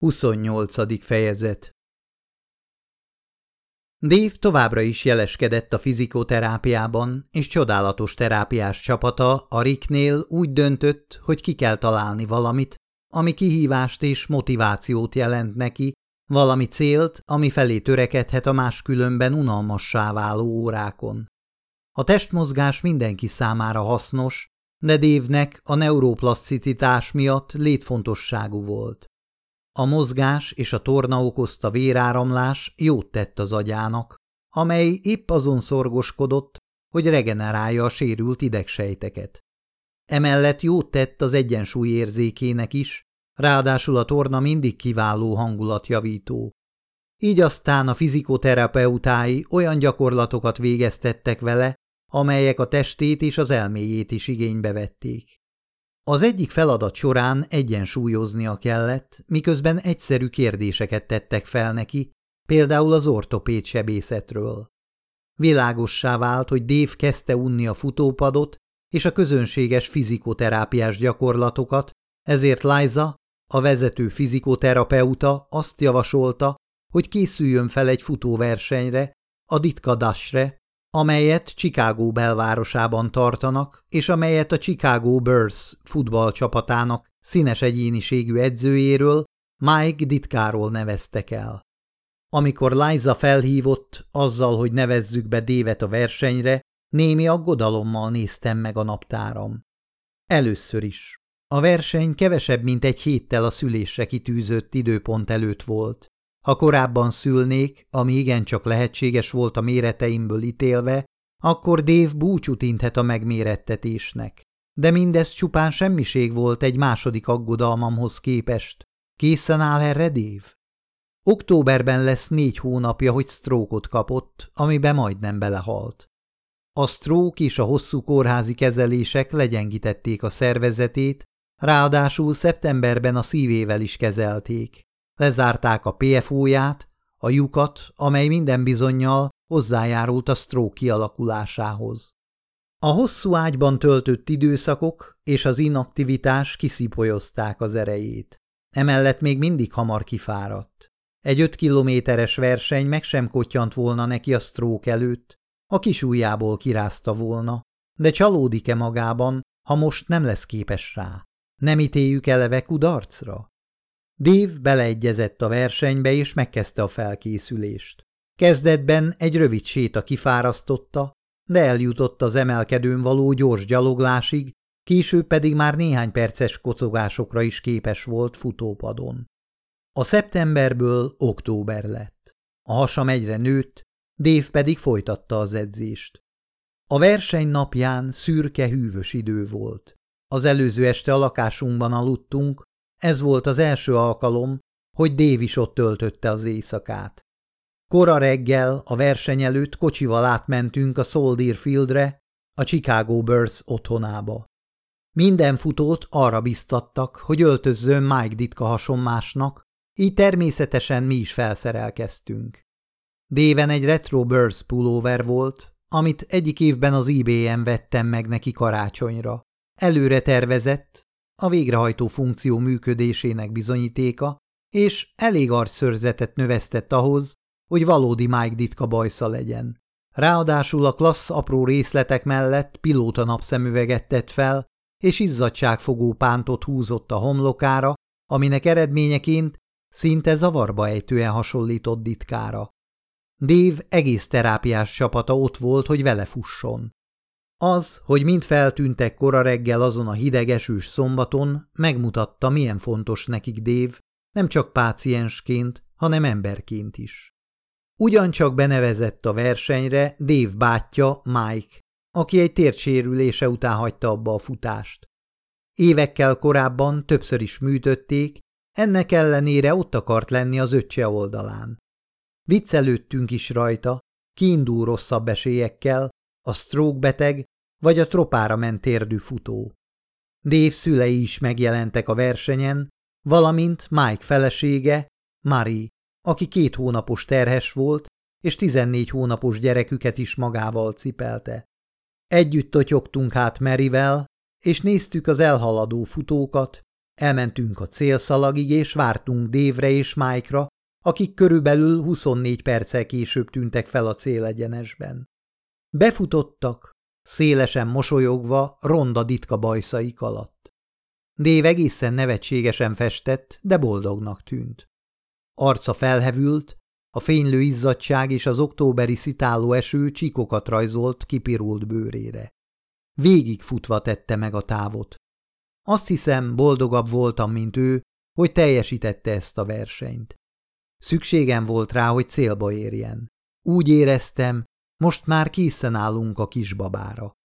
28. fejezet Dave továbbra is jeleskedett a fizikoterápiában, és csodálatos terápiás csapata a Ricknél úgy döntött, hogy ki kell találni valamit, ami kihívást és motivációt jelent neki, valami célt, ami felé törekedhet a máskülönben unalmassá váló órákon. A testmozgás mindenki számára hasznos, de Dévnek a neuroplaszticitás miatt létfontosságú volt. A mozgás és a torna okozta véráramlás jót tett az agyának, amely épp azon szorgoskodott, hogy regenerálja a sérült idegsejteket. Emellett jót tett az egyensúly érzékének is, ráadásul a torna mindig kiváló hangulatjavító. Így aztán a fizikoterapeutái olyan gyakorlatokat végeztettek vele, amelyek a testét és az elméjét is igénybe vették. Az egyik feladat során egyensúlyoznia kellett, miközben egyszerű kérdéseket tettek fel neki, például az ortopéd sebészetről. Világossá vált, hogy Dave kezdte unni a futópadot és a közönséges fizikoterápiás gyakorlatokat, ezért Liza, a vezető fizikoterapeuta azt javasolta, hogy készüljön fel egy futóversenyre, a Ditka Dashre, amelyet Chicago belvárosában tartanak, és amelyet a Chicago Bears futballcsapatának színes egyéniségű edzőjéről, Mike Ditkáról neveztek el. Amikor Liza felhívott azzal, hogy nevezzük be Dévet a versenyre, némi aggodalommal néztem meg a naptáram. Először is. A verseny kevesebb, mint egy héttel a szülésre kitűzött időpont előtt volt. Ha korábban szülnék, ami igencsak lehetséges volt a méreteimből ítélve, akkor Dave búcsút inthet a megmérettetésnek. De mindez csupán semmiség volt egy második aggodalmamhoz képest. Készen áll erre Dave? Októberben lesz négy hónapja, hogy sztrókot kapott, amiben majdnem belehalt. A sztrók és a hosszú kórházi kezelések legyengítették a szervezetét, ráadásul szeptemberben a szívével is kezelték. Lezárták a PFO-ját, a lyukat, amely minden bizonyal hozzájárult a sztrók kialakulásához. A hosszú ágyban töltött időszakok és az inaktivitás kiszipolyozták az erejét. Emellett még mindig hamar kifáradt. Egy öt kilométeres verseny meg sem kottyant volna neki a sztrók előtt, a kis ujjából kirázta volna, de csalódik-e magában, ha most nem lesz képes rá? Nem ítéljük eleve kudarcra? Dave beleegyezett a versenybe, és megkezdte a felkészülést. Kezdetben egy rövid séta kifárasztotta, de eljutott az emelkedőn való gyors gyaloglásig, később pedig már néhány perces kocogásokra is képes volt futópadon. A szeptemberből október lett. A hasam egyre nőtt, Dave pedig folytatta az edzést. A verseny napján szürke hűvös idő volt. Az előző este a lakásunkban aludtunk, ez volt az első alkalom, hogy Dave is ott töltötte az éjszakát. Kora reggel a verseny előtt kocsival átmentünk a Soldier Fieldre, a Chicago Bears otthonába. Minden futót arra biztattak, hogy öltözzön Mike Ditka hasonmásnak, így természetesen mi is felszerelkeztünk. Déven egy retro Bears pulóver volt, amit egyik évben az eBay-en vettem meg neki karácsonyra. Előre tervezett, a végrehajtó funkció működésének bizonyítéka, és elég arcszörzetet növesztett ahhoz, hogy valódi Mike Ditka bajsza legyen. Ráadásul a klassz apró részletek mellett pilóta napszemüveget tett fel, és izzadságfogó pántot húzott a homlokára, aminek eredményeként szinte zavarba ejtően hasonlított ditkára. Dave egész terápiás csapata ott volt, hogy vele fusson. Az, hogy mind feltűntek kora reggel azon a hidegesős szombaton, megmutatta, milyen fontos nekik Dév, nem csak páciensként, hanem emberként is. Ugyancsak benevezett a versenyre Dév bátyja Mike, aki egy térdsérülése után hagyta abba a futást. Évekkel korábban többször is műtötték, ennek ellenére ott akart lenni az öccse oldalán. Viccelődtünk is rajta, kiindul rosszabb esélyekkel, a stroke beteg vagy a tropára ment térdű futó. Dave szülei is megjelentek a versenyen, valamint Mike felesége, Marie, aki két hónapos terhes volt, és tizennégy hónapos gyereküket is magával cipelte. Együtt totyogtunk hát Merivel, és néztük az elhaladó futókat, Elmentünk a célszalagig, és vártunk Dévre és Mike-ra, akik körülbelül 24 perccel később tűntek fel a célegyenesben. Befutottak, szélesen mosolyogva, ronda ditka bajszaik alatt. Dév egészen nevetségesen festett, de boldognak tűnt. Arca felhevült, a fénylő izzadság és az októberi szitáló eső csíkokat rajzolt kipirult bőrére. Végig futva tette meg a távot. Azt hiszem, boldogabb voltam, mint ő, hogy teljesítette ezt a versenyt. Szükségem volt rá, hogy célba érjen. Úgy éreztem, most már készen állunk a kisbabára.